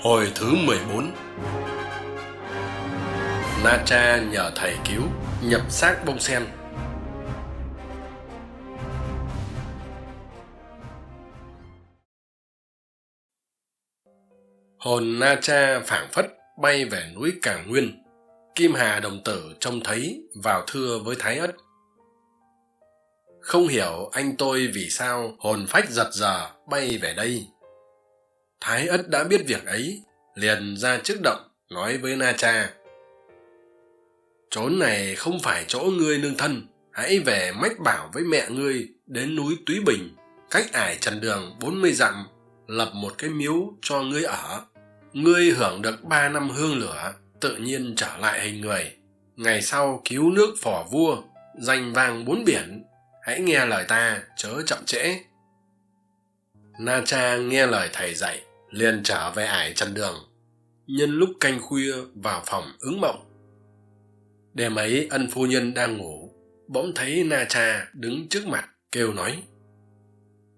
Hồi thứ 14 Na Cha nhờ thầy cứu, nhập xác bông sen. Hồn Na Cha phảng phất bay về núi Càng Nguyên. Kim Hà đồng tử trông thấy, vào thưa với Thái Ất. Không hiểu anh tôi vì sao hồn phách giật giờ bay về đây thái ất đã biết việc ấy, liền ra trước động, nói với na cha. Chốn này không phải chỗ ngươi nương thân, hãy về mách bảo với mẹ ngươi đến núi túy bình, cách ải trần đường bốn mươi dặm, lập một cái miếu cho ngươi ở. Ngươi hưởng được ba năm hương lửa, tự nhiên trở lại hình người. Ngày sau cứu nước phò vua, danh vang bốn biển. Hãy nghe lời ta, chớ chậm trễ. Na cha nghe lời thầy dạy liền trở về ải trần đường. Nhân lúc canh khuya vào phòng ứng mộng. Đêm ấy, ân phu nhân đang ngủ, bỗng thấy na cha đứng trước mặt, kêu nói,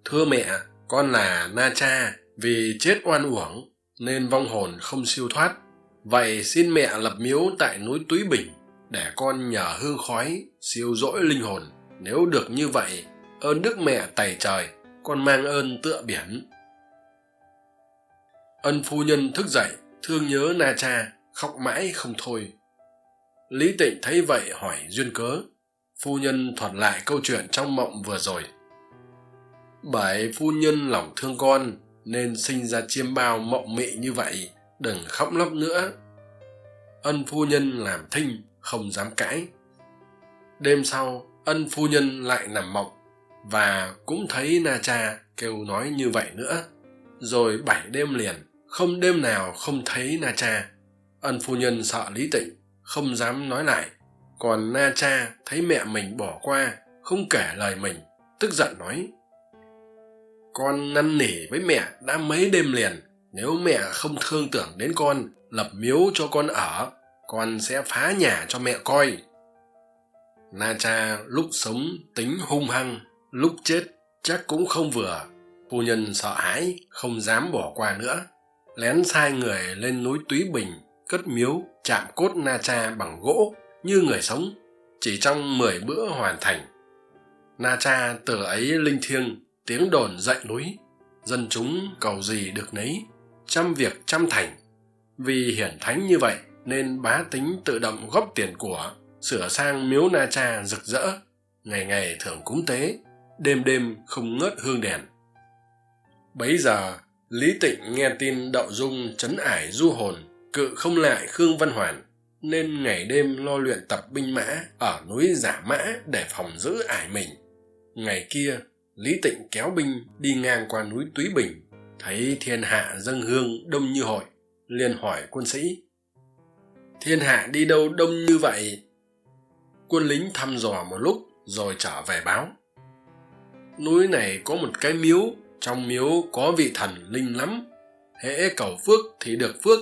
thưa mẹ, con là na cha, vì chết oan uổng nên vong hồn không siêu thoát. Vậy xin mẹ lập miếu tại núi túy bình để con nhờ hương khói siêu dỗi linh hồn. Nếu được như vậy, ơn đức mẹ tày trời, con mang ơn tựa biển ân phu nhân thức dậy, thương nhớ na cha, khóc mãi không thôi. Lý tịnh thấy vậy hỏi duyên cớ. Phu nhân thuật lại câu chuyện trong mộng vừa rồi. Bởi phu nhân lòng thương con, nên sinh ra chiêm bao mộng mị như vậy, đừng khóc lóc nữa. Ân phu nhân làm thinh, không dám cãi. Đêm sau, ân phu nhân lại nằm mộng, và cũng thấy na cha kêu nói như vậy nữa. Rồi bảy đêm liền không đêm nào không thấy na cha. Ân phu nhân sợ lý tịnh, không dám nói lại. Còn na cha thấy mẹ mình bỏ qua, không kể lời mình, tức giận nói, con năn nỉ với mẹ đã mấy đêm liền. Nếu mẹ không thương tưởng đến con, lập miếu cho con ở, con sẽ phá nhà cho mẹ coi. Na cha lúc sống tính hung hăng, lúc chết chắc cũng không vừa. Phu nhân sợ hãi, không dám bỏ qua nữa lén sai người lên núi túy bình cất miếu chạm cốt na cha bằng gỗ như người sống, chỉ trong mười bữa hoàn thành. Na cha từ ấy linh thiêng, tiếng đồn dậy núi, dân chúng cầu gì được nấy, trăm việc trăm thành. Vì hiển thánh như vậy nên bá tính tự động góp tiền của, sửa sang miếu na cha rực rỡ, ngày ngày thường cúng tế, đêm đêm không ngớt hương đèn. Bấy giờ lý tịnh nghe tin đậu dung trấn ải du hồn, cự không lại khương văn hoàn, nên ngày đêm lo luyện tập binh mã ở núi giả mã để phòng giữ ải mình. Ngày kia, lý tịnh kéo binh đi ngang qua núi túy bình, thấy thiên hạ dâng hương đông như hội, liền hỏi quân sĩ, thiên hạ đi đâu đông như vậy? Quân lính thăm dò một lúc rồi trở về báo, núi này có một cái miếu trong miếu có vị thần linh lắm. Hễ cầu phước thì được phước,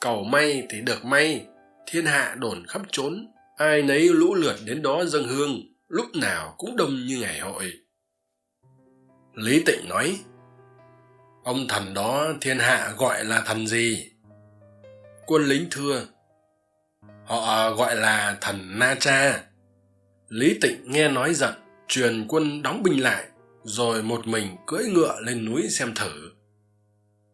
cầu may thì được may. Thiên hạ đồn khắp trốn ai nấy lũ lượt đến đó dâng hương, lúc nào cũng đông như ngày hội. Lý tịnh nói, ông thần đó thiên hạ gọi là thần gì? Quân lính thưa, họ gọi là thần na cha lý tịnh nghe nói giận, truyền quân đóng binh lại rồi một mình cưỡi ngựa lên núi xem thử.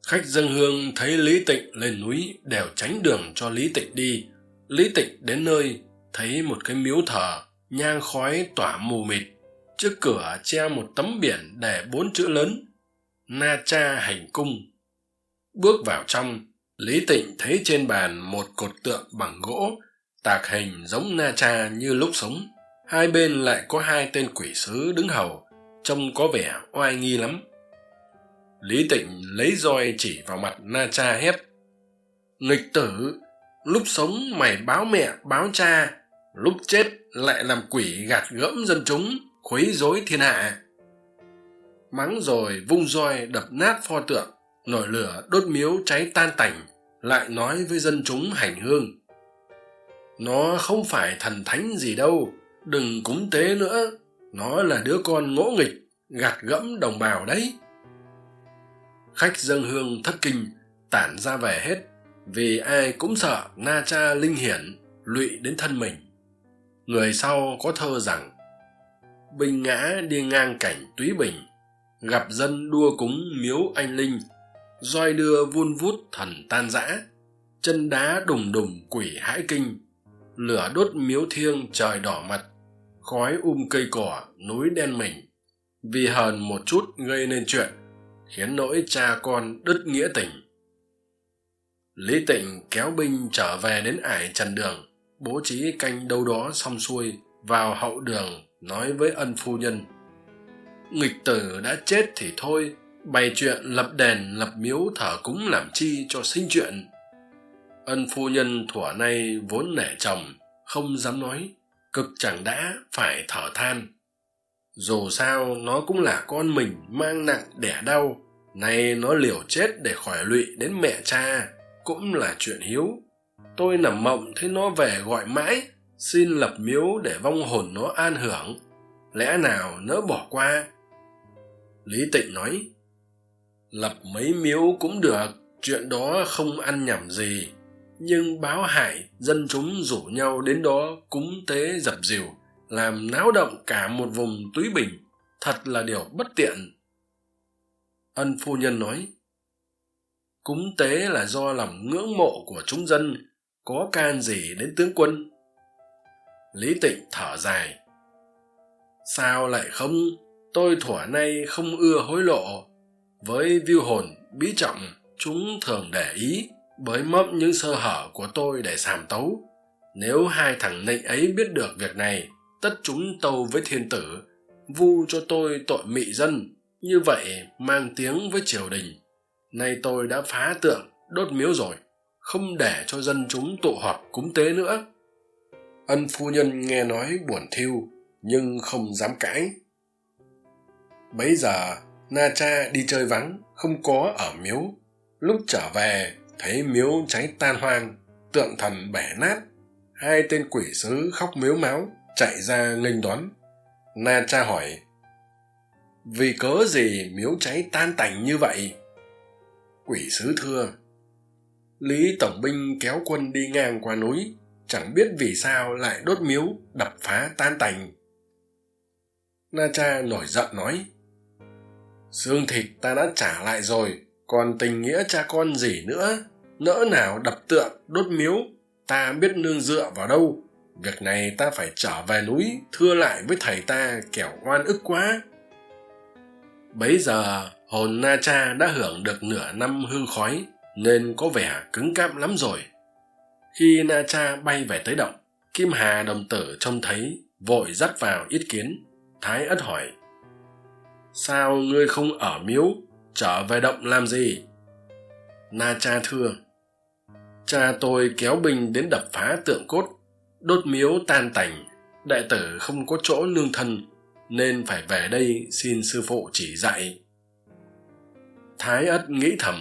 Khách dân hương thấy lý tịnh lên núi đều tránh đường cho lý tịnh đi. Lý tịnh đến nơi, thấy một cái miếu thờ, nhang khói tỏa mù mịt. Trước cửa treo một tấm biển để bốn chữ lớn, na cha hành cung. Bước vào trong, lý tịnh thấy trên bàn một cột tượng bằng gỗ, tạc hình giống na cha như lúc sống. Hai bên lại có hai tên quỷ sứ đứng hầu trông có vẻ oai nghi lắm. Lý tịnh lấy roi chỉ vào mặt na cha hét. Nghịch tử, lúc sống mày báo mẹ, báo cha, lúc chết lại làm quỷ gạt gẫm dân chúng khuấy rối thiên hạ. Mắng rồi vung roi đập nát pho tượng, nổi lửa đốt miếu cháy tan tành, lại nói với dân chúng hành hương. Nó không phải thần thánh gì đâu, đừng cúng tế nữa nó là đứa con ngỗ nghịch, gạt gẫm đồng bào đấy. Khách dâng hương thất kinh, tản ra về hết, vì ai cũng sợ na cha linh hiển lụy đến thân mình. Người sau có thơ rằng, binh ngã đi ngang cảnh túy bình, gặp dân đua cúng miếu anh linh, roi đưa vun vút thần tan rã, chân đá đùng đùng quỷ hãi kinh, lửa đốt miếu thiêng trời đỏ mặt khói um cây cỏ núi đen mình. Vì hờn một chút gây nên chuyện, khiến nỗi cha con đứt nghĩa tình. Lý tịnh kéo binh trở về đến ải trần đường, bố trí canh đâu đó xong xuôi vào hậu đường nói với ân phu nhân. Nghịch tử đã chết thì thôi, bày chuyện lập đền lập miếu thờ cúng làm chi cho sinh chuyện. Ân phu nhân thuở nay vốn nể chồng, không dám nói cực chẳng đã phải thở than. Dù sao, nó cũng là con mình mang nặng đẻ đau. Nay nó liều chết để khỏi lụy đến mẹ cha, cũng là chuyện hiếu. Tôi nằm mộng thấy nó về gọi mãi, xin lập miếu để vong hồn nó an hưởng. Lẽ nào nỡ bỏ qua? Lý tịnh nói, lập mấy miếu cũng được, chuyện đó không ăn nhầm gì nhưng báo hải dân chúng rủ nhau đến đó cúng tế dập dìu, làm náo động cả một vùng túy bình, thật là điều bất tiện. Ân phu nhân nói, cúng tế là do lòng ngưỡng mộ của chúng dân, có can gì đến tướng quân? Lý tịnh thở dài, sao lại không? Tôi thuở nay không ưa hối lộ, với viu hồn bí trọng, chúng thường để ý bởi mấp những sơ hở của tôi để sàm tấu. Nếu hai thằng nịnh ấy biết được việc này, tất chúng tâu với thiên tử, vu cho tôi tội mị dân, như vậy mang tiếng với triều đình. Nay tôi đã phá tượng, đốt miếu rồi, không để cho dân chúng tụ họp cúng tế nữa. Ân phu nhân nghe nói buồn thiêu nhưng không dám cãi. Bấy giờ, na cha đi chơi vắng, không có ở miếu. Lúc trở về thấy miếu cháy tan hoang, tượng thần bẻ nát, hai tên quỷ sứ khóc miếu máu, chạy ra nghênh đón. Na cha hỏi, vì cớ gì miếu cháy tan tành như vậy? Quỷ sứ thưa, lý tổng binh kéo quân đi ngang qua núi, chẳng biết vì sao lại đốt miếu đập phá tan tành. Na cha nổi giận nói, xương thịt ta đã trả lại rồi còn tình nghĩa cha con gì nữa? Nỡ nào đập tượng, đốt miếu, ta biết nương dựa vào đâu. Việc này ta phải trở về núi, thưa lại với thầy ta, kẻo oan ức quá. Bấy giờ, hồn na cha đã hưởng được nửa năm hương khói, nên có vẻ cứng cáp lắm rồi. Khi na cha bay về tới động, kim hà đồng tử trông thấy, vội dắt vào yết kiến. Thái ất hỏi, sao ngươi không ở miếu? Trở về động làm gì. Na cha thưa, cha tôi kéo binh đến đập phá tượng cốt, đốt miếu tan tành. Đệ tử không có chỗ nương thân, nên phải về đây xin sư phụ chỉ dạy. Thái ất nghĩ thầm,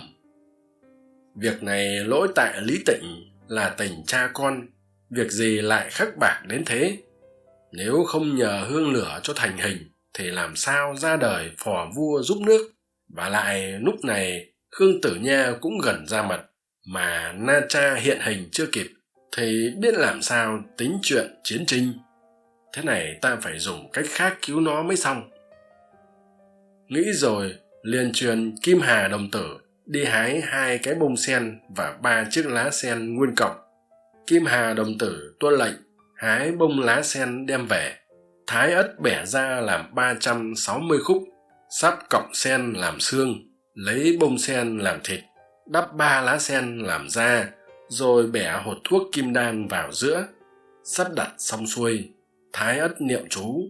việc này lỗi tại lý tịnh là tình cha con, việc gì lại khắc bạc đến thế? Nếu không nhờ hương lửa cho thành hình thì làm sao ra đời phò vua giúp nước? Và lại lúc này, khương tử nha cũng gần ra mặt, mà na cha hiện hình chưa kịp, thì biết làm sao tính chuyện chiến tranh. Thế này ta phải dùng cách khác cứu nó mới xong. Nghĩ rồi, liền truyền kim hà đồng tử đi hái hai cái bông sen và ba chiếc lá sen nguyên cọng kim hà đồng tử tuân lệnh, hái bông lá sen đem về, thái ất bẻ ra làm ba trăm sáu mươi khúc sắp cọng sen làm xương, lấy bông sen làm thịt, đắp ba lá sen làm da, rồi bẻ hột thuốc kim đan vào giữa, sắp đặt xong xuôi, thái ất niệm chú,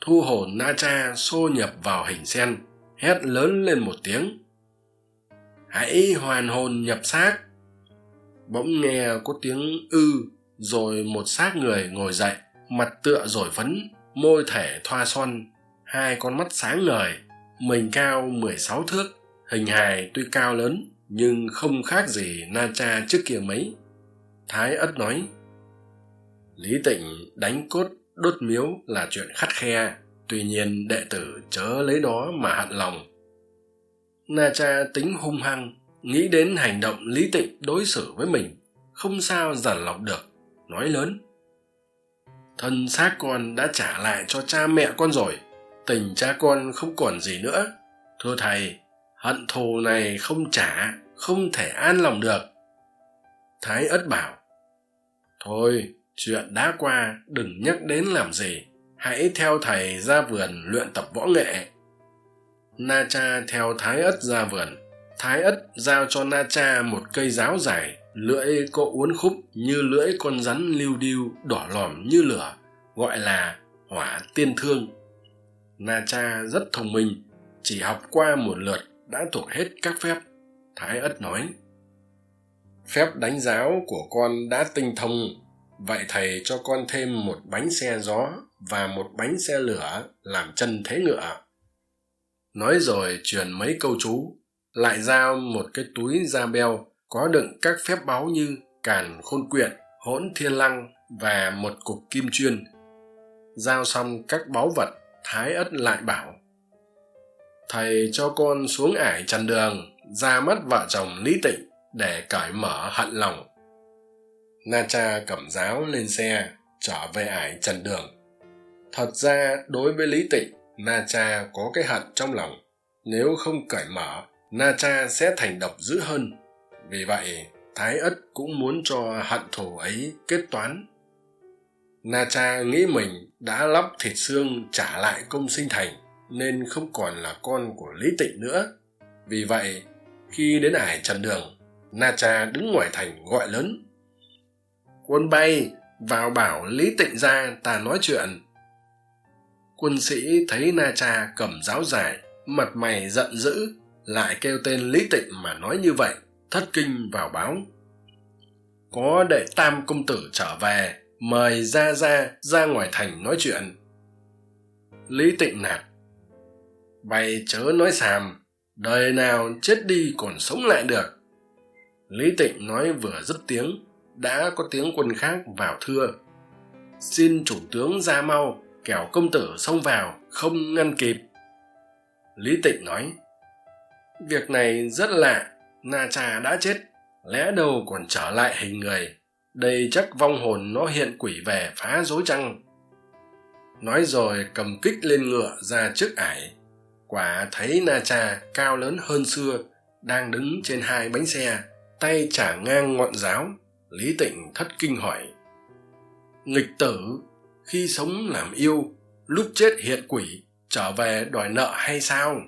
thu hồn na cha xô nhập vào hình sen, hét lớn lên một tiếng. Hãy hoàn hồn nhập xác. Bỗng nghe có tiếng ư, rồi một xác người ngồi dậy, mặt tựa rồi phấn, môi thể thoa son, hai con mắt sáng ngời mình cao mười sáu thước, hình hài tuy cao lớn, nhưng không khác gì na cha trước kia mấy. Thái ất nói, lý tịnh đánh cốt đốt miếu là chuyện khắt khe, tuy nhiên đệ tử chớ lấy đó mà hận lòng. Na cha tính hung hăng, nghĩ đến hành động lý tịnh đối xử với mình, không sao giản lọc được, nói lớn, thân xác con đã trả lại cho cha mẹ con rồi tình cha con không còn gì nữa. Thưa thầy, hận thù này không trả, không thể an lòng được. Thái ất bảo, thôi, chuyện đã qua, đừng nhắc đến làm gì. Hãy theo thầy ra vườn luyện tập võ nghệ. Na cha theo thái ất ra vườn. Thái ất giao cho na cha một cây giáo dài, lưỡi có uốn khúc như lưỡi con rắn lưu điêu, đỏ lòm như lửa, gọi là hỏa tiên thương na cha rất thông minh, chỉ học qua một lượt đã thuộc hết các phép. Thái ất nói, phép đánh giáo của con đã tinh thông, vậy thầy cho con thêm một bánh xe gió và một bánh xe lửa làm chân thế ngựa. Nói rồi truyền mấy câu chú, lại giao một cái túi da beo có đựng các phép báu như càn khôn quyện, hỗn thiên lăng và một cục kim chuyên. Giao xong các báu vật thái ất lại bảo, thầy cho con xuống ải trần đường, ra mắt vợ chồng lý tịnh để cởi mở hận lòng. Na cha cẩm giáo lên xe, trở về ải trần đường. Thật ra đối với lý tịnh, na cha có cái hận trong lòng. Nếu không cởi mở, na cha sẽ thành độc dữ hơn. Vì vậy, thái ất cũng muốn cho hận thù ấy kết toán na cha nghĩ mình đã lắp thịt xương trả lại công sinh thành nên không còn là con của lý tịnh nữa. Vì vậy, khi đến ải trần đường, na cha đứng ngoài thành gọi lớn. Quân bay, vào bảo lý tịnh ra ta nói chuyện. Quân sĩ thấy na cha cầm giáo dài mặt mày giận dữ, lại kêu tên lý tịnh mà nói như vậy, thất kinh vào báo. Có đệ tam công tử trở về mời ra ra ra ngoài thành nói chuyện. Lý tịnh nạt, bày chớ nói xàm, đời nào chết đi còn sống lại được. Lý tịnh nói vừa dứt tiếng, đã có tiếng quân khác vào thưa. Xin chủ tướng ra mau, kẻo công tử xông vào, không ngăn kịp. Lý tịnh nói, việc này rất lạ, na cha đã chết, lẽ đâu còn trở lại hình người đây chắc vong hồn nó hiện quỷ về phá rối chăng? Nói rồi cầm kích lên ngựa ra trước ải. Quả thấy na cha cao lớn hơn xưa, đang đứng trên hai bánh xe, tay trả ngang ngọn giáo, lý tịnh thất kinh hỏi. Nghịch tử, khi sống làm yêu, lúc chết hiện quỷ, trở về đòi nợ hay sao?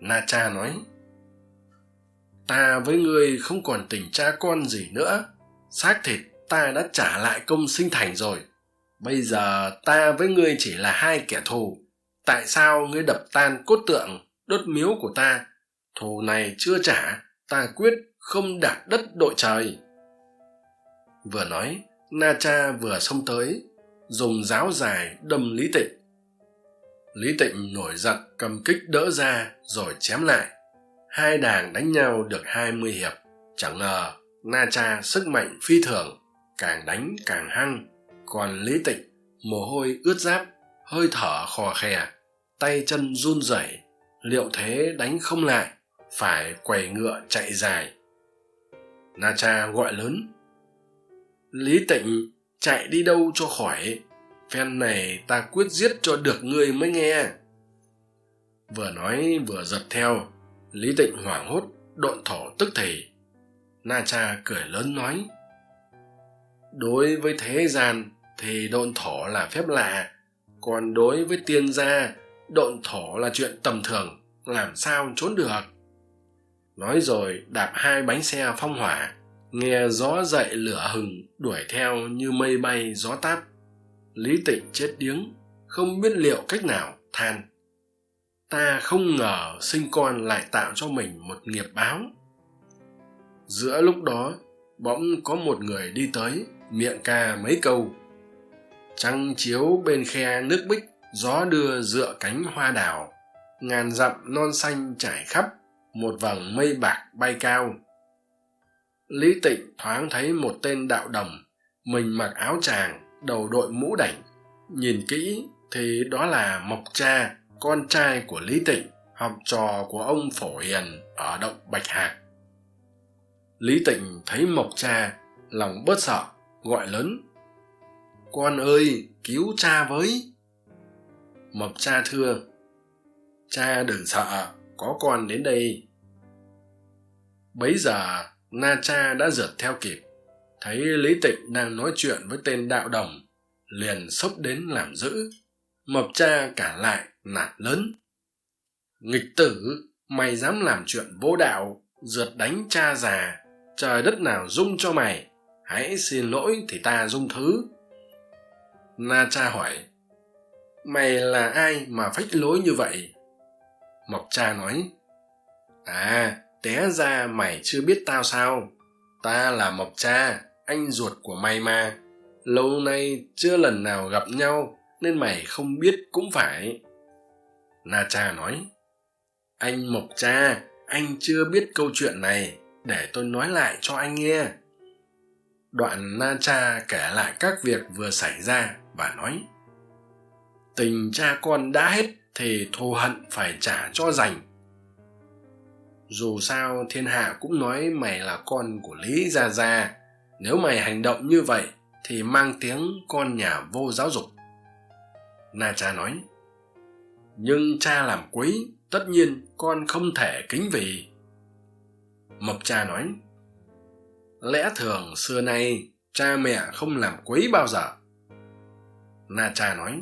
Na cha nói. Ta với ngươi không còn tình cha con gì nữa xác thịt ta đã trả lại công sinh thành rồi. Bây giờ ta với ngươi chỉ là hai kẻ thù. Tại sao ngươi đập tan cốt tượng, đốt miếu của ta? Thù này chưa trả, ta quyết không đạp đất đội trời. Vừa nói, na cha vừa xông tới, dùng giáo dài đâm lý tịnh. Lý tịnh nổi giận, cầm kích đỡ ra, rồi chém lại. Hai đảng đánh nhau được hai mươi hiệp, chẳng ngờ na cha sức mạnh phi thường, càng đánh càng hăng. Còn lý tịnh mồ hôi ướt giáp hơi thở khò khè, tay chân run rẩy, liệu thế đánh không lại, phải quầy ngựa chạy dài. Na cha gọi lớn, lý tịnh, chạy đi đâu cho khỏi? Phen này ta quyết giết cho được ngươi mới nghe. Vừa nói vừa giật theo, lý tịnh hoảng hốt, độn thổ tức thì na cha cười lớn nói, đối với thế gian thì độn thổ là phép lạ, còn đối với tiên gia, độn thổ là chuyện tầm thường, làm sao trốn được? Nói rồi đạp hai bánh xe phong hỏa, nghe gió dậy lửa hừng, đuổi theo như mây bay gió táp lý tịnh chết điếng, không biết liệu cách nào than, ta không ngờ sinh con lại tạo cho mình một nghiệp báo giữa lúc đó, bỗng có một người đi tới, miệng ca mấy câu. Trăng chiếu bên khe nước bích, gió đưa dựa cánh hoa đào. Ngàn dặm non xanh trải khắp, một vầng mây bạc bay cao. Lý tịnh thoáng thấy một tên đạo đồng, mình mặc áo tràng, đầu đội mũ đảnh. Nhìn kỹ thì đó là mộc cha, con trai của lý tịnh, học trò của ông phổ hiền ở động bạch hạc lý tịnh thấy mộc cha lòng bớt sợ, gọi lớn, con ơi, cứu cha với. Mộc cha thưa, cha đừng sợ, có con đến đây. Bấy giờ, na cha đã rượt theo kịp, thấy lý tịnh đang nói chuyện với tên đạo đồng, liền xốc đến làm giữ mộc cha cả lại nạt lớn, nghịch tử, mày dám làm chuyện vô đạo, rượt đánh cha già trời đất nào dung cho mày, hãy xin lỗi thì ta dung thứ. Na cha hỏi, mày là ai mà phách lối như vậy? Mộc cha nói à té ra mày chưa biết tao sao? Ta là mộc cha, anh ruột của mày mà. Lâu nay chưa lần nào gặp nhau nên mày không biết cũng phải. Na cha nói, anh mộc cha, anh chưa biết câu chuyện này để tôi nói lại cho anh nghe. Đoạn na cha kể lại các việc vừa xảy ra và nói, tình cha con đã hết thì thù hận phải trả cho dành dù sao thiên hạ cũng nói mày là con của lý gia gia. Nếu mày hành động như vậy thì mang tiếng con nhà vô giáo dục. Na cha nói, nhưng cha làm quý tất nhiên con không thể kính vì mộc cha nói, lẽ thường xưa nay cha mẹ không làm quấy bao giờ. Na cha nói,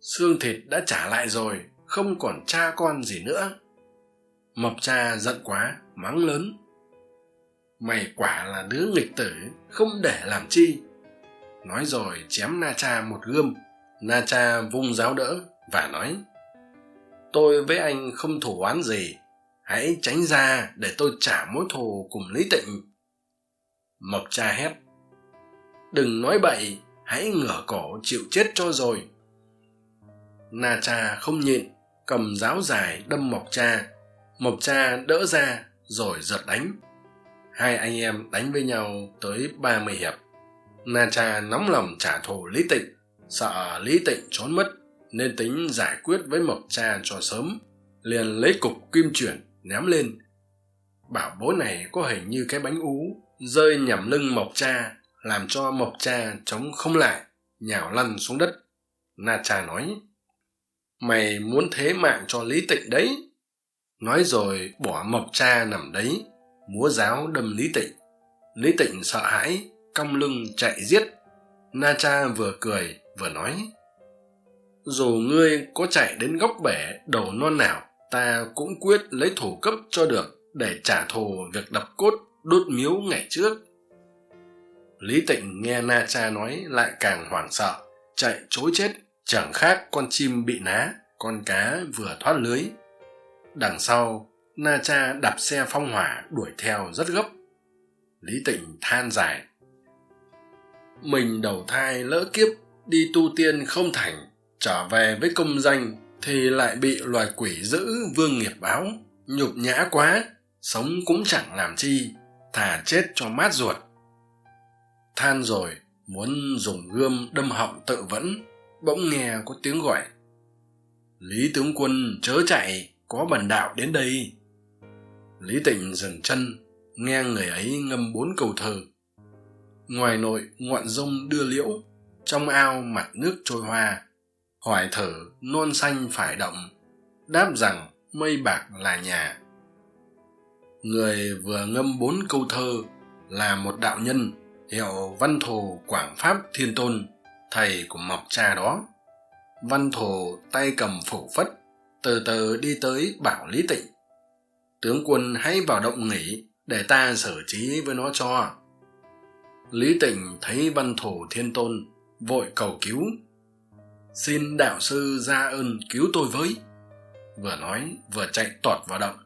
xương thịt đã trả lại rồi, không còn cha con gì nữa. Mộc cha giận quá, mắng lớn, mày quả là đứa nghịch tử, không để làm chi. Nói rồi chém na cha một gươm. Na cha vung giáo đỡ và nói, tôi với anh không thủ oán gì hãy tránh ra để tôi trả mối thù cùng lý tịnh. Mộc cha hét. Đừng nói bậy, hãy ngửa cổ chịu chết cho rồi. Na cha không nhịn, cầm giáo dài đâm mộc cha. Mộc cha đỡ ra rồi giật đánh. Hai anh em đánh với nhau tới ba mươi hiệp. Na cha nóng lòng trả thù lý tịnh, sợ lý tịnh trốn mất, nên tính giải quyết với mộc cha cho sớm, liền lấy cục kim chuyển ném lên. Bảo bố này có hình như cái bánh ú, rơi nhầm lưng mộc cha, làm cho mộc cha chống không lại, nhào lăn xuống đất. Na cha nói, mày muốn thế mạng cho lý tịnh đấy. Nói rồi bỏ mộc cha nằm đấy, múa giáo đâm lý tịnh. Lý tịnh sợ hãi, cong lưng chạy giết. Na cha vừa cười, vừa nói, dù ngươi có chạy đến góc bể đầu non nào ta cũng quyết lấy thủ cấp cho được để trả thù việc đập cốt đốt miếu ngày trước. Lý tịnh nghe na cha nói lại càng hoảng sợ, chạy chối chết, chẳng khác con chim bị ná, con cá vừa thoát lưới. Đằng sau, na cha đạp xe phong hỏa đuổi theo rất gấp. Lý tịnh than dài, mình đầu thai lỡ kiếp, đi tu tiên không thành, trở về với công danh thì lại bị loài quỷ dữ vương nghiệp báo. Nhục nhã quá, sống cũng chẳng làm chi, thà chết cho mát ruột. Than rồi, muốn dùng gươm đâm họng tự vẫn, bỗng nghe có tiếng gọi. Lý tướng quân chớ chạy, có bần đạo đến đây. Lý tịnh dừng chân, nghe người ấy ngâm bốn câu thơ. Ngoài nội ngoạn rông đưa liễu, trong ao mặt nước trôi hoa hỏi thử non xanh phải động đáp rằng mây bạc là nhà. Người vừa ngâm bốn câu thơ là một đạo nhân hiệu văn thù quảng pháp thiên tôn, thầy của mọc cha đó. Văn thù tay cầm phủ phất, từ từ đi tới bảo lý tịnh. Tướng quân hãy vào động nghỉ để ta xử trí với nó cho. Lý tịnh thấy văn thù thiên tôn vội cầu cứu xin đạo sư ra ơn cứu tôi với. Vừa nói, vừa chạy tọt vào động.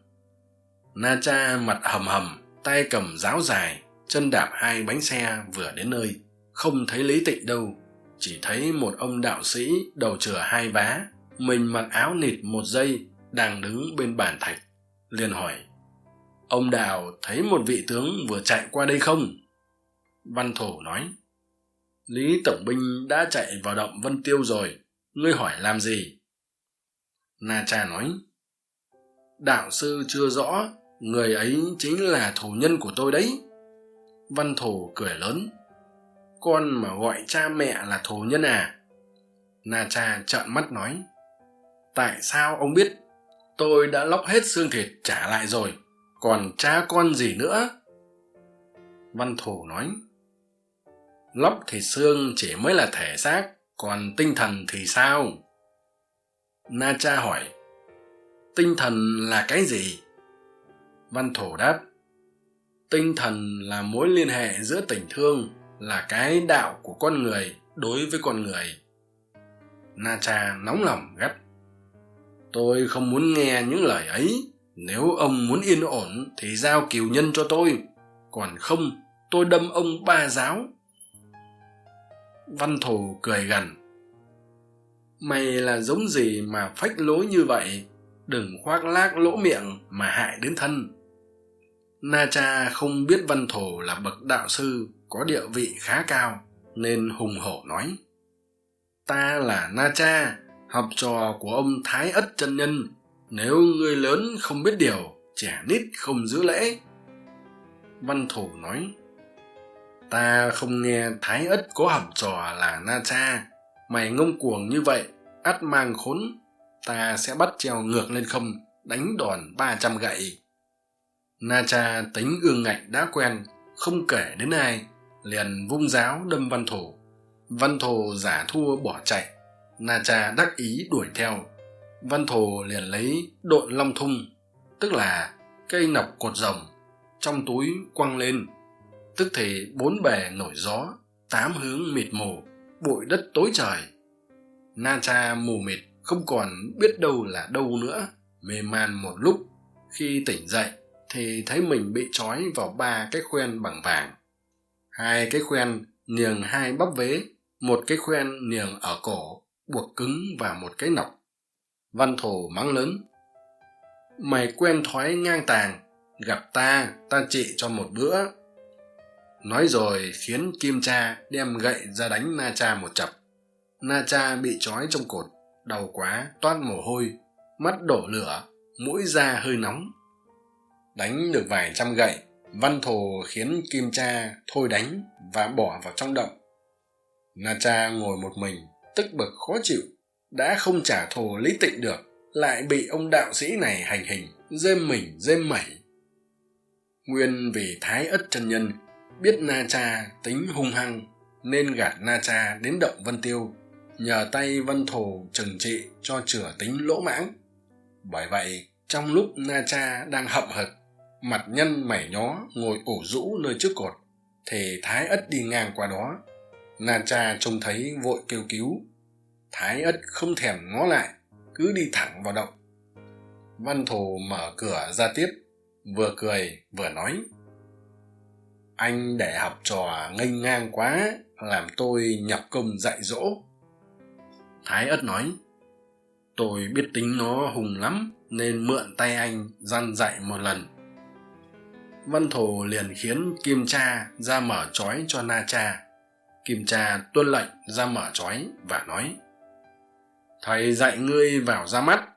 Na cha mặt hầm hầm, tay cầm giáo dài, chân đạp hai bánh xe vừa đến nơi. Không thấy lý tịnh đâu, chỉ thấy một ông đạo sĩ đầu chừa hai vá, mình mặc áo nịt một dây, đang đứng bên bàn thạch. Liền hỏi, ông đạo thấy một vị tướng vừa chạy qua đây không? Văn thổ nói lý tổng binh đã chạy vào động vân tiêu rồi. Ngươi hỏi làm gì? Na cha nói, đạo sư chưa rõ, người ấy chính là thù nhân của tôi đấy. Văn thù cười lớn, con mà gọi cha mẹ là thù nhân à? Na cha trợn mắt nói, tại sao ông biết? Tôi đã lóc hết xương thịt trả lại rồi, còn cha con gì nữa? Văn thù nói lóc thì xương chỉ mới là thể xác, còn tinh thần thì sao? Na cha hỏi, tinh thần là cái gì? Văn thổ đáp, tinh thần là mối liên hệ giữa tình thương, là cái đạo của con người đối với con người. Na cha nóng lòng gắt, tôi không muốn nghe những lời ấy. Nếu ông muốn yên ổn thì giao kiều nhân cho tôi. Còn không, tôi đâm ông ba giáo văn thù cười gằn mày là giống gì mà phách lối như vậy? Đừng khoác lác lỗ miệng mà hại đến thân. Na cha không biết văn thổ là bậc đạo sư có địa vị khá cao nên hùng hổ nói, ta là na cha, học trò của ông thái ất chân nhân. Nếu người lớn không biết điều, trẻ nít không giữ lễ. Văn thủ nói ta không nghe thái ất có học trò là na cha. Mày ngông cuồng như vậy, ắt mang khốn, ta sẽ bắt treo ngược lên không, đánh đòn ba trăm gậy. Na cha tính ương ngạnh đã quen, không kể đến ai, liền vung giáo đâm văn thổ. Văn thổ giả thua bỏ chạy, na cha đắc ý đuổi theo. Văn thổ liền lấy độn long thung, tức là cây nọc cột rồng, trong túi quăng lên tức thì bốn bề nổi gió, tám hướng mịt mù, bụi đất tối trời. Na cha mù mịt, không còn biết đâu là đâu nữa, mê man một lúc. Khi tỉnh dậy thì thấy mình bị trói vào ba cái khoen bằng vàng. Hai cái khoen niềng hai bắp vế, một cái khoen niềng ở cổ, buộc cứng và một cái nọc. Văn thổ mắng lớn, mày quen thói ngang tàng, gặp ta ta trị cho một bữa nói rồi khiến kim cha đem gậy ra đánh na cha một chập na cha bị trói trong cột, đau quá, toát mồ hôi, mắt đổ lửa, mũi da hơi nóng. Đánh được vài trăm gậy, văn thù khiến kim cha thôi đánh và bỏ vào trong động. Na cha ngồi một mình, tức bực khó chịu, đã không trả thù lý tịnh được, lại bị ông đạo sĩ này hành hình dêm mình dêm mẩy. Nguyên vì thái ất chân nhân biết na cha tính hung hăng nên gạt na cha đến động vân tiêu, nhờ tay vân thù trừng trị cho chửa tính lỗ mãng. Bởi vậy, trong lúc na cha đang hậm hực, mặt nhân mảy nhó ngồi ủ rũ nơi trước cột thì thái ất đi ngang qua đó, na cha trông thấy vội kêu cứu. Thái ất không thèm ngó lại, cứ đi thẳng vào động. Văn thù mở cửa ra tiếp, vừa cười vừa nói anh để học trò nghênh ngang quá, làm tôi nhập công dạy dỗ. Thái ất nói, tôi biết tính nó hùng lắm, nên mượn tay anh răn dạy một lần. Văn thù liền khiến kim cha ra mở trói cho na cha. Kim cha tuân lệnh ra mở trói và nói, thầy dạy ngươi vào ra mắt.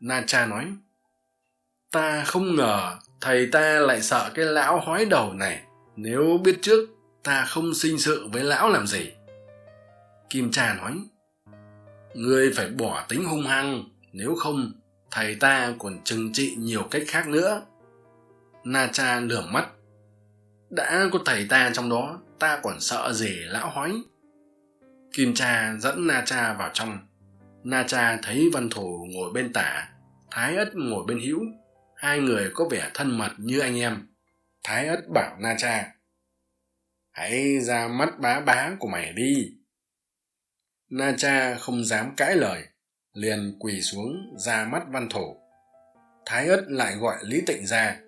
Na cha nói, ta không ngờ thầy ta lại sợ cái lão hói đầu này. Nếu biết trước, ta không sinh sự với lão làm gì? Kim cha nói, ngươi phải bỏ tính hung hăng, nếu không, thầy ta còn trừng trị nhiều cách khác nữa. Na cha lườm mắt, đã có thầy ta trong đó, ta còn sợ gì lão hói? Kim cha dẫn na cha vào trong. Na cha thấy văn thù ngồi bên tả, thái ất ngồi bên hữu hai người có vẻ thân mật như anh em. Thái ất bảo na cha, hãy ra mắt bá bá của mày đi. Na cha không dám cãi lời, liền quỳ xuống ra mắt văn thổ. Thái ất lại gọi lý tịnh ra.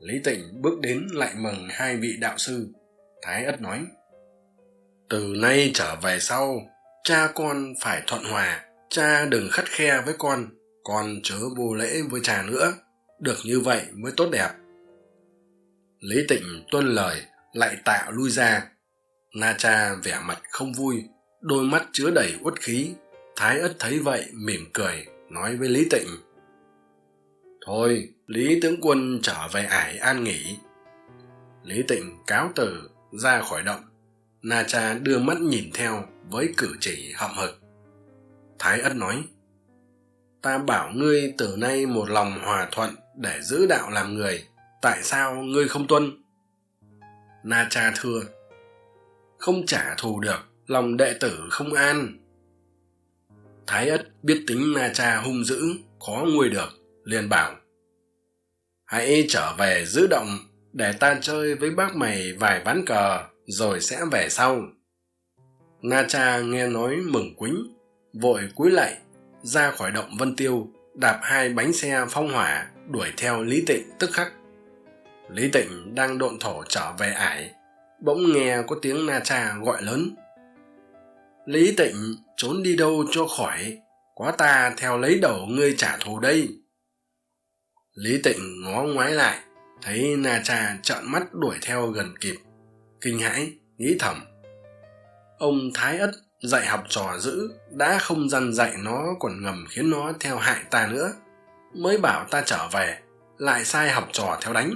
Lý tịnh bước đến lại mừng hai vị đạo sư. Thái ất nói, từ nay trở về sau, cha con phải thuận hòa, cha đừng khắt khe với con con chớ vô lễ với cha nữa được như vậy mới tốt đẹp. Lý tịnh tuân lời, lại tạ lui ra. Na cha vẻ mặt không vui, đôi mắt chứa đầy uất khí. Thái ất thấy vậy mỉm cười, nói với lý tịnh. Thôi, lý tướng quân trở về ải an nghỉ. Lý tịnh cáo từ, ra khỏi động. Na cha đưa mắt nhìn theo với cử chỉ hậm hực. Thái ất nói, ta bảo ngươi từ nay một lòng hòa thuận để giữ đạo làm người, tại sao ngươi không tuân? Na cha thưa, không trả thù được, lòng đệ tử không an. Thái ất biết tính na cha hung dữ, khó nguôi được, liền bảo, hãy trở về giữ động, để ta chơi với bác mày vài ván cờ, rồi sẽ về sau. Na cha nghe nói mừng quýnh vội cúi lạy, ra khỏi động vân tiêu, đạp hai bánh xe phong hỏa đuổi theo lý tịnh tức khắc. Lý tịnh đang độn thổ trở về ải, bỗng nghe có tiếng na cha gọi lớn. Lý tịnh trốn đi đâu cho khỏi có ta theo lấy đầu ngươi trả thù đây. Lý tịnh ngó ngoái lại, thấy na cha trợn mắt đuổi theo gần kịp, kinh hãi, nghĩ thầm. Ông thái ất dạy học trò dữ đã không dằn dạy nó còn ngầm khiến nó theo hại ta nữa mới bảo ta trở về, lại sai học trò theo đánh.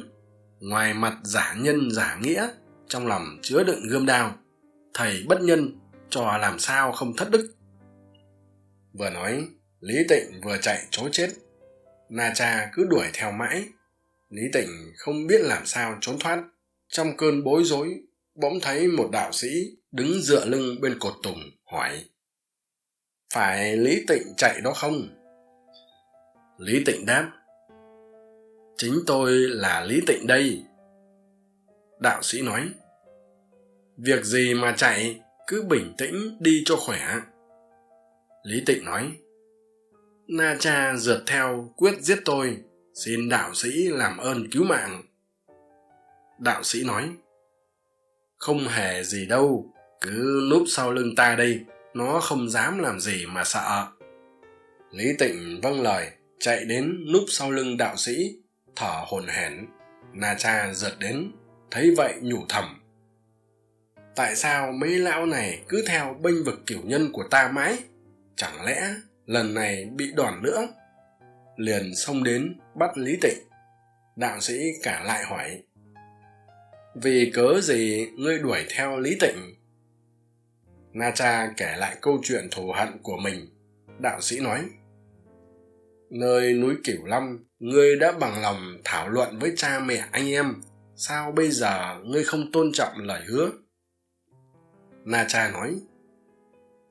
Ngoài mặt giả nhân giả nghĩa, trong lòng chứa đựng gươm đao, thầy bất nhân trò làm sao không thất đức. Vừa nói, lý tịnh vừa chạy trối chết. Na cha cứ đuổi theo mãi. Lý tịnh không biết làm sao trốn thoát. Trong cơn bối rối, bỗng thấy một đạo sĩ đứng dựa lưng bên cột tùng, hỏi, phải lý tịnh chạy đó không? Lý tịnh đáp. Chính tôi là lý tịnh đây. Đạo sĩ nói. Việc gì mà chạy, cứ bình tĩnh đi cho khỏe. Lý tịnh nói. Na cha rượt theo quyết giết tôi, xin đạo sĩ làm ơn cứu mạng. Đạo sĩ nói. Không hề gì đâu, cứ núp sau lưng ta đây, nó không dám làm gì mà sợ. Lý tịnh vâng lời chạy đến núp sau lưng đạo sĩ, thở hổn hển. Na cha rượt đến, thấy vậy nhủ thầm, tại sao mấy lão này cứ theo bênh vực kiểu nhân của ta mãi? Chẳng lẽ lần này bị đòn nữa? Liền xông đến bắt lý tịnh. Đạo sĩ cả lại hỏi, vì cớ gì ngươi đuổi theo lý tịnh? Na cha kể lại câu chuyện thù hận của mình. Đạo sĩ nói nơi núi cửu long, ngươi đã bằng lòng thảo luận với cha mẹ anh em. Sao bây giờ ngươi không tôn trọng lời hứa? Na cha nói,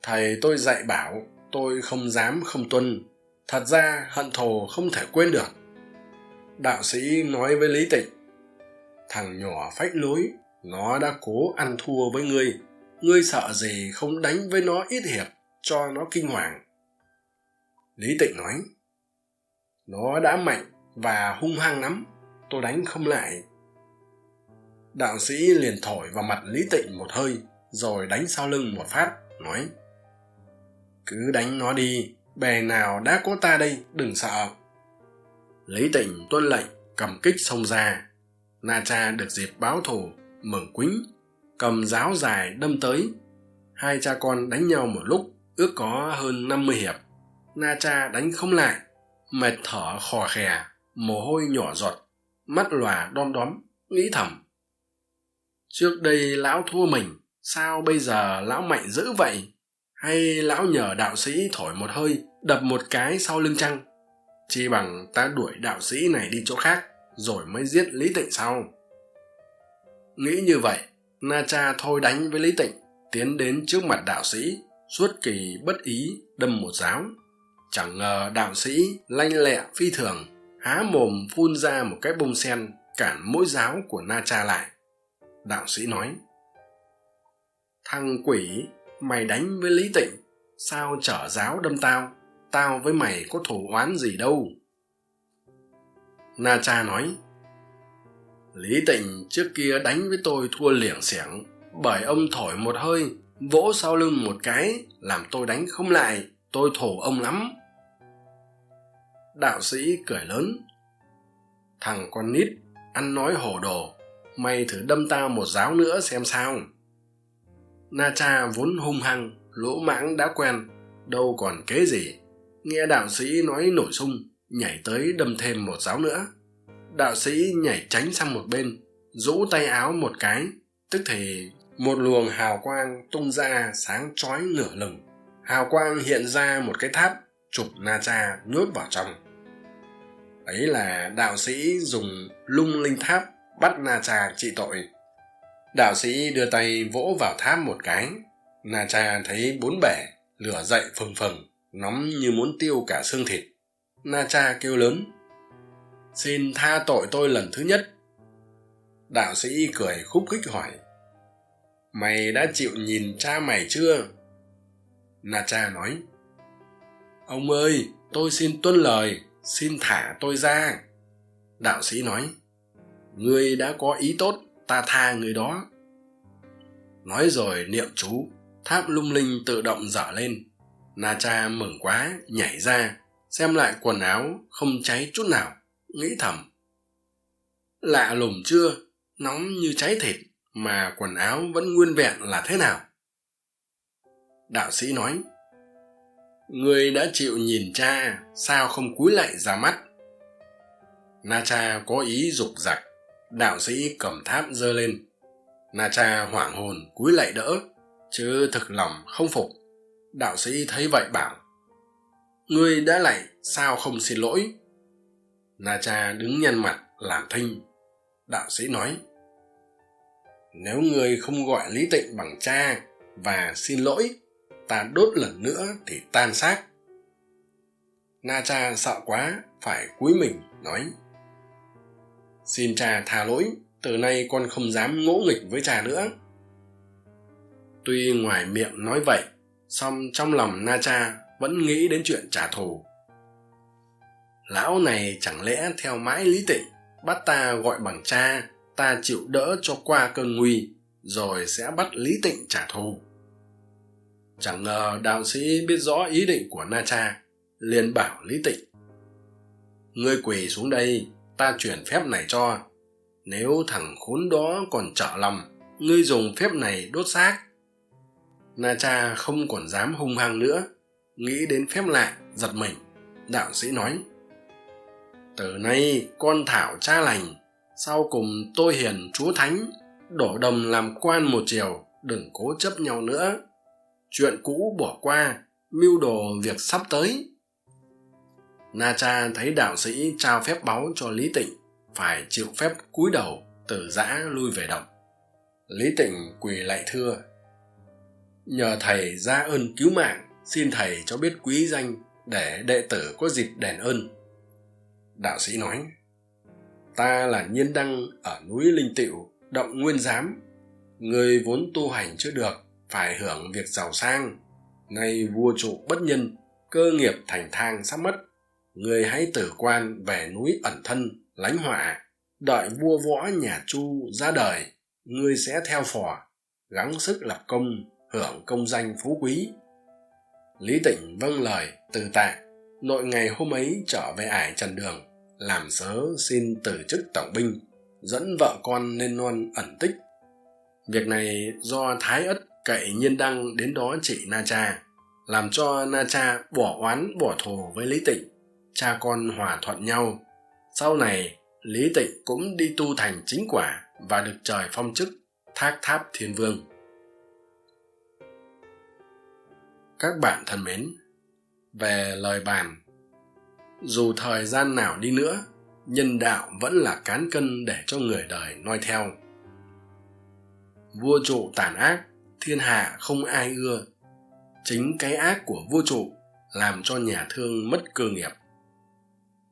thầy tôi dạy bảo, tôi không dám, không tuân. Thật ra hận thù không thể quên được. Đạo sĩ nói với lý tịnh thằng nhỏ phách lối, nó đã cố ăn thua với ngươi. Ngươi sợ gì không đánh với nó ít hiệp, cho nó kinh hoàng. Lý tịnh nói nó đã mạnh và hung hăng lắm. Tôi đánh không lại. Đạo sĩ liền thổi vào mặt lý tịnh một hơi, rồi đánh sau lưng một phát, nói, cứ đánh nó đi, bè nào đã có ta đây, đừng sợ. Lý tịnh tuân lệnh, cầm kích xông ra. Na cha được dịp báo thù mừng quýnh, cầm giáo dài đâm tới. Hai cha con đánh nhau một lúc, ước có hơn năm mươi hiệp. Na cha đánh không lại mệt thở khò khè, mồ hôi nhỏ giọt, mắt lòa đom đóm, nghĩ thầm. Trước đây lão thua mình, sao bây giờ lão mạnh dữ vậy? Hay lão nhờ đạo sĩ thổi một hơi, đập một cái sau lưng trăng chi bằng ta đuổi đạo sĩ này đi chỗ khác, rồi mới giết lý tịnh sau. Nghĩ như vậy, na cha thôi đánh với lý tịnh, tiến đến trước mặt đạo sĩ, suốt kỳ bất ý đâm một giáo chẳng ngờ đạo sĩ lanh lẹ phi thường, há mồm phun ra một cái bông sen cản mỗi giáo của na cha lại. Đạo sĩ nói, thằng quỷ, mày đánh với lý tịnh, sao trở giáo đâm tao? Tao với mày có thù oán gì đâu. Na cha nói, lý tịnh trước kia đánh với tôi thua liểng xẻng bởi ông thổi một hơi, vỗ sau lưng một cái, làm tôi đánh không lại tôi thổ ông lắm. Đạo sĩ cười lớn. Thằng con nít, ăn nói hổ đồ mày thử đâm tao một giáo nữa xem sao. Na cha vốn hung hăng, lỗ mãng đã quen, đâu còn kế gì. Nghe đạo sĩ nói nổi sung, nhảy tới đâm thêm một giáo nữa. Đạo sĩ nhảy tránh sang một bên, rũ tay áo một cái, tức thì một luồng hào quang tung ra sáng chói nửa lừng hào quang hiện ra một cái tháp chụp na cha nhốt vào trong. Ấy là đạo sĩ dùng lung linh tháp bắt na cha trị tội. Đạo sĩ đưa tay vỗ vào tháp một cái. Na cha thấy bốn bể, lửa dậy phừng phừng, nóng như muốn tiêu cả xương thịt. Na cha kêu lớn, xin tha tội tôi lần thứ nhất. Đạo sĩ cười khúc khích hỏi, mày đã chịu nhìn cha mày chưa? Na cha nói, ông ơi, tôi xin tuân lời, xin thả tôi ra. Đạo sĩ nói ngươi đã có ý tốt, ta tha người đó. Nói rồi niệm chú, tháp lung linh tự động dở lên. Na cha mừng quá, nhảy ra, xem lại quần áo, không cháy chút nào, nghĩ thầm, lạ lùng chưa? Nóng như cháy thịt, mà quần áo vẫn nguyên vẹn là thế nào? Đạo sĩ nói, người đã chịu nhìn cha, sao không cúi lạy ra mắt? Na cha có ý dục giặc, đạo sĩ cầm tháp giơ lên. Na cha hoảng hồn cúi lạy đỡ, chứ thực lòng không phục. Đạo sĩ thấy vậy bảo ngươi đã lạy sao không xin lỗi? Na cha đứng nhăn mặt làm thinh. Đạo sĩ nói, nếu ngươi không gọi lý tịnh bằng cha và xin lỗi ta đốt lần nữa thì tan xác. Na cha sợ quá, phải cúi mình, nói, xin cha tha lỗi, từ nay con không dám ngỗ nghịch với cha nữa. Tuy ngoài miệng nói vậy, song trong lòng na cha vẫn nghĩ đến chuyện trả thù. Lão này chẳng lẽ theo mãi lý tịnh, bắt ta gọi bằng cha, ta chịu đỡ cho qua cơn nguy, rồi sẽ bắt lý tịnh trả thù chẳng ngờ đạo sĩ biết rõ ý định của na cha liền bảo lý tịnh, ngươi quỳ xuống đây, ta chuyển phép này cho. Nếu thằng khốn đó còn trở lòng, ngươi dùng phép này đốt xác. Na cha không còn dám hung hăng nữa, nghĩ đến phép lạ, giật mình. Đạo sĩ nói, từ nay con thảo cha lành, sau cùng tôi hiền chúa thánh, đổ đồng làm quan một chiều, đừng cố chấp nhau nữa chuyện cũ bỏ qua, mưu đồ việc sắp tới. Na cha thấy đạo sĩ trao phép báu cho lý tịnh, phải chịu phép cúi đầu từ giã lui về động. Lý tịnh quỳ lại thưa, nhờ thầy ra ơn cứu mạng, xin thầy cho biết quý danh để đệ tử có dịp đền ơn. Đạo sĩ nói, ta là nhiên đăng ở núi linh tịu động nguyên giám, người vốn tu hành chưa được phải hưởng việc giàu sang. Nay vua trụ bất nhân, cơ nghiệp thành thang sắp mất. Người hãy tử quan về núi ẩn thân, lánh họa. Đợi vua võ nhà chu ra đời, ngươi sẽ theo phò, gắng sức lập công, hưởng công danh phú quý. Lý tịnh vâng lời, từ tạ. Nội ngày hôm ấy trở về ải trần đường, làm sớ xin từ chức tổng binh, dẫn vợ con lên non ẩn tích. Việc này do thái ất cậy nhiên đăng đến đó trị na cha, làm cho na cha bỏ oán, bỏ thù với lý tịnh. Cha con hòa thuận nhau. Sau này, lý tịnh cũng đi tu thành chính quả và được trời phong chức thác tháp thiên vương. Các bạn thân mến, về lời bàn. Dù thời gian nào đi nữa, nhân đạo vẫn là cán cân để cho người đời noi theo. Vua trụ tàn ác thiên hạ không ai ưa. Chính cái ác của vua trụ làm cho nhà thương mất cơ nghiệp.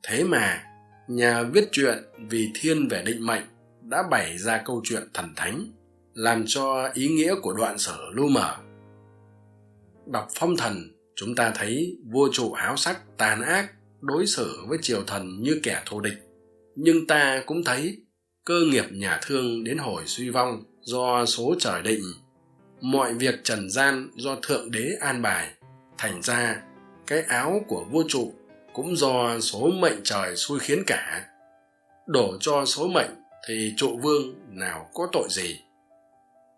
Thế mà, nhà viết truyện vì thiên về định mệnh đã bày ra câu chuyện thần thánh, làm cho ý nghĩa của đoạn sở lu mở đọc phong thần, chúng ta thấy vua trụ háo sắc, tàn ác, đối xử với triều thần như kẻ thù địch. Nhưng ta cũng thấy, cơ nghiệp nhà thương đến hồi suy vong do số trời định mọi việc trần gian do thượng đế an bài, thành ra cái áo của vua trụ cũng do số mệnh trời xui khiến cả. Đổ cho số mệnh thì trụ vương nào có tội gì?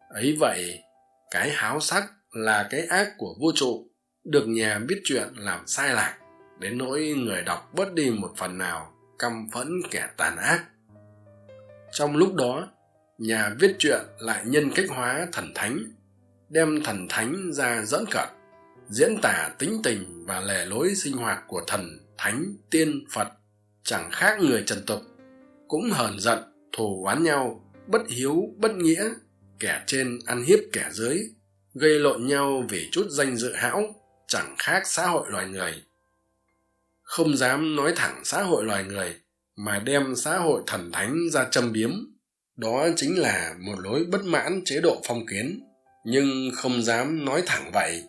Ấy vậy, cái háo sắc là cái ác của vua trụ được nhà biết chuyện làm sai lạc, đến nỗi người đọc bớt đi một phần nào căm phẫn kẻ tàn ác. Trong lúc đó, nhà viết truyện lại nhân cách hóa thần thánh đem thần thánh ra dẫn cận, diễn tả tính tình và lề lối sinh hoạt của thần thánh, tiên, phật. Chẳng khác người trần tục, cũng hờn giận, thù oán nhau, bất hiếu, bất nghĩa, kẻ trên ăn hiếp kẻ dưới, gây lộn nhau vì chút danh dự hão, chẳng khác xã hội loài người. Không dám nói thẳng xã hội loài người, mà đem xã hội thần thánh ra châm biếm, đó chính là một lối bất mãn chế độ phong kiến nhưng không dám nói thẳng vậy.